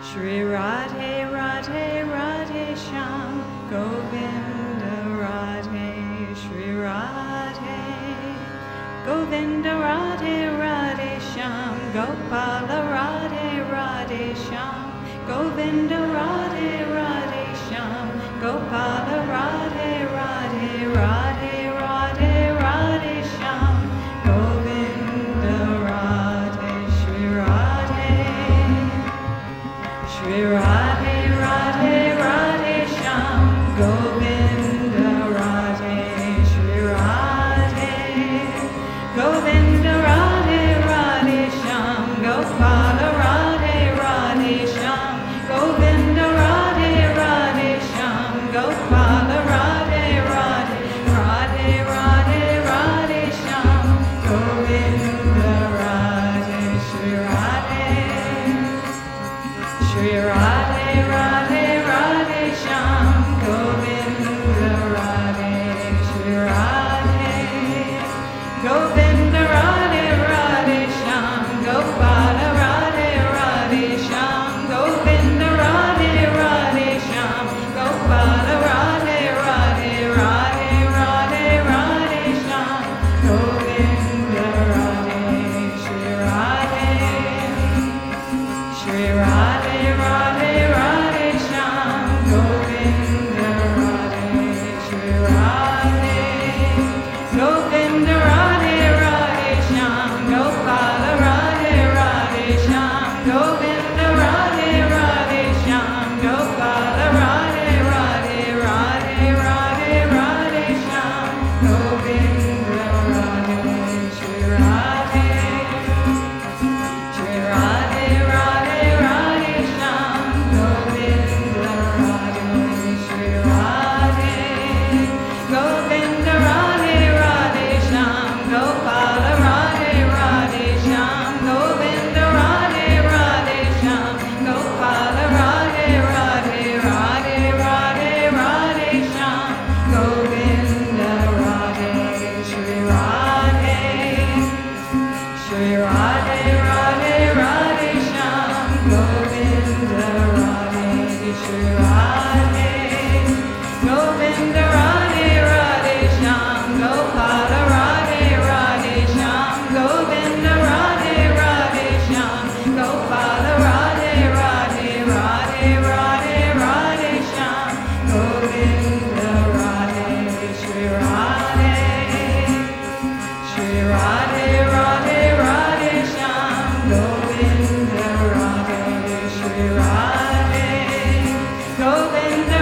Shri Radhe Radhe Radhe Sham. Govinda Radhe Shri Radhe Govinda Radhe Radhe Sham. Gopala Radhe Radhe Sham. Govinda Radhe Radhe Sham. Gopala right.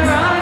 around.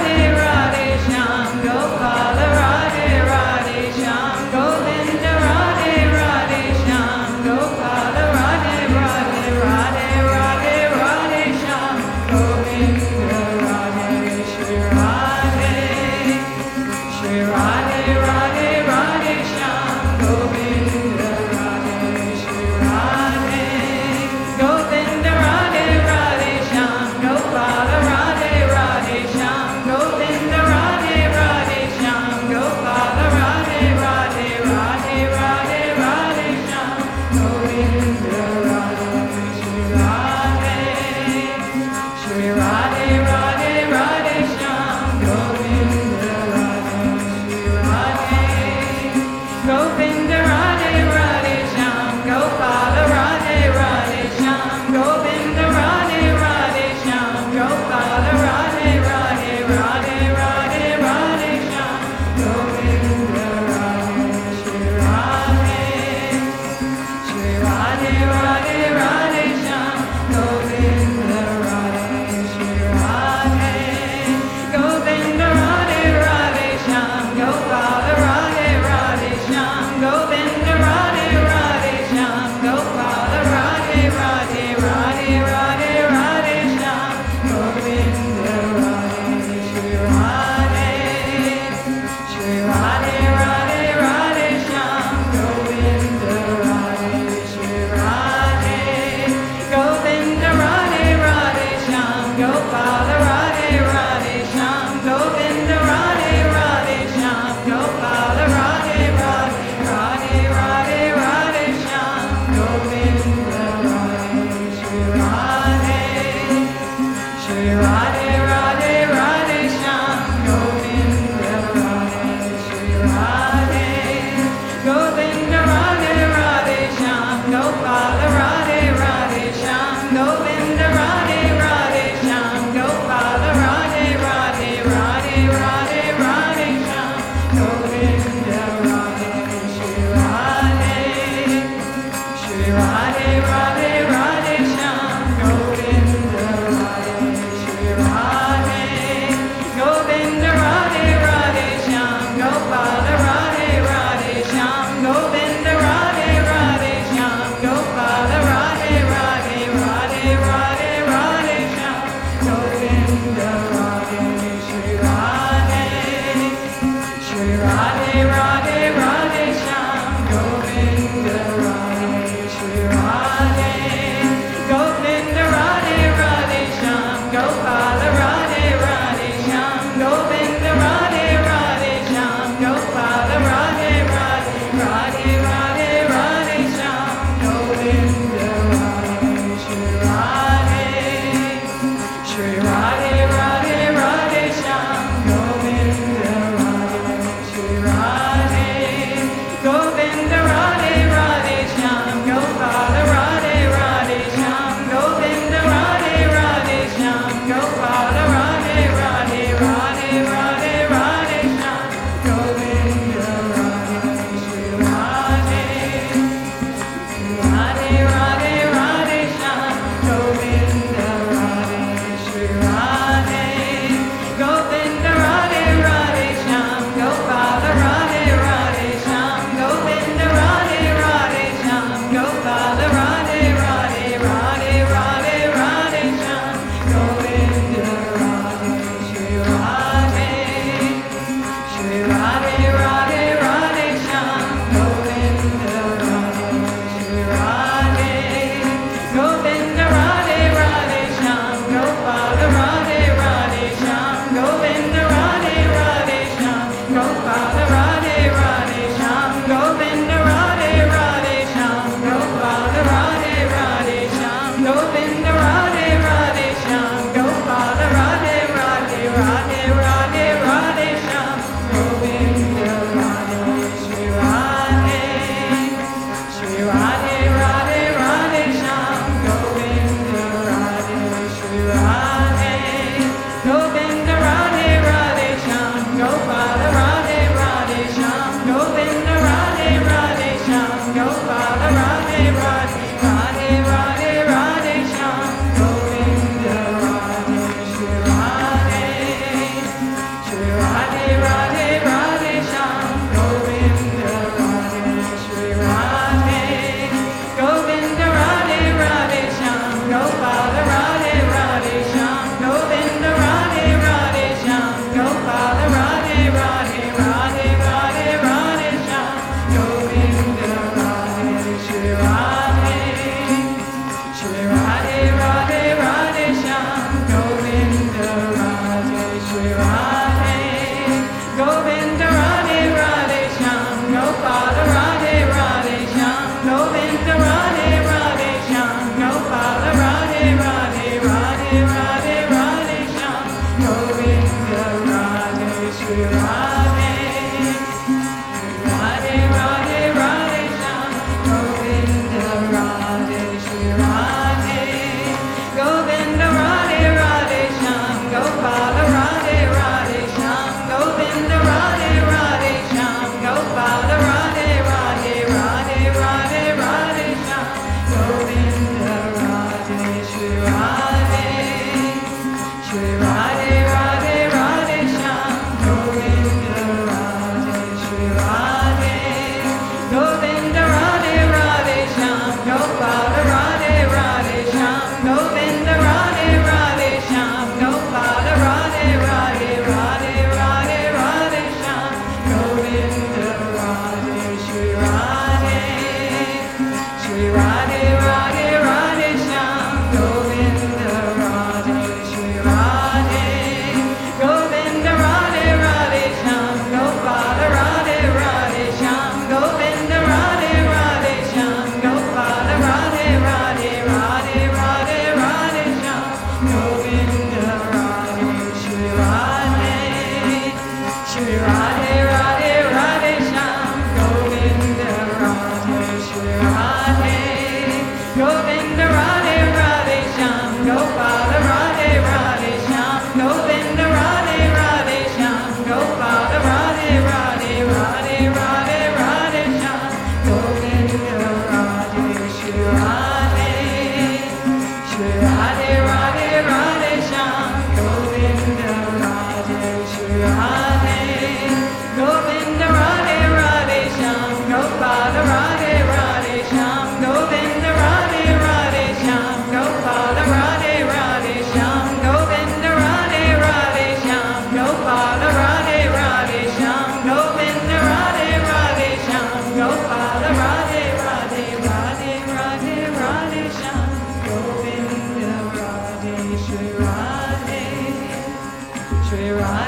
Govinda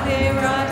there rise.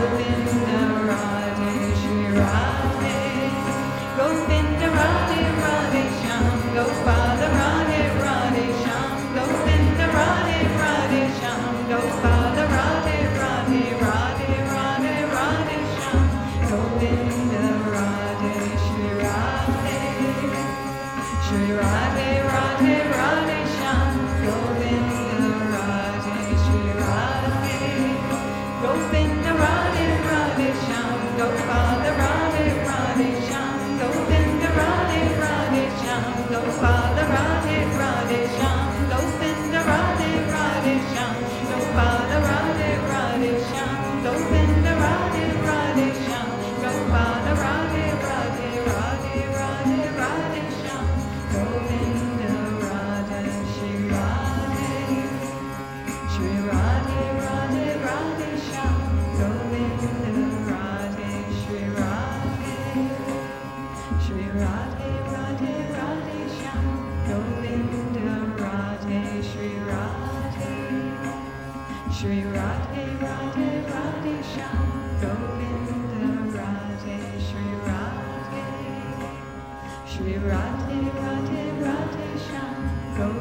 Senhor. Shri Radhe Radhe Radhe Govinda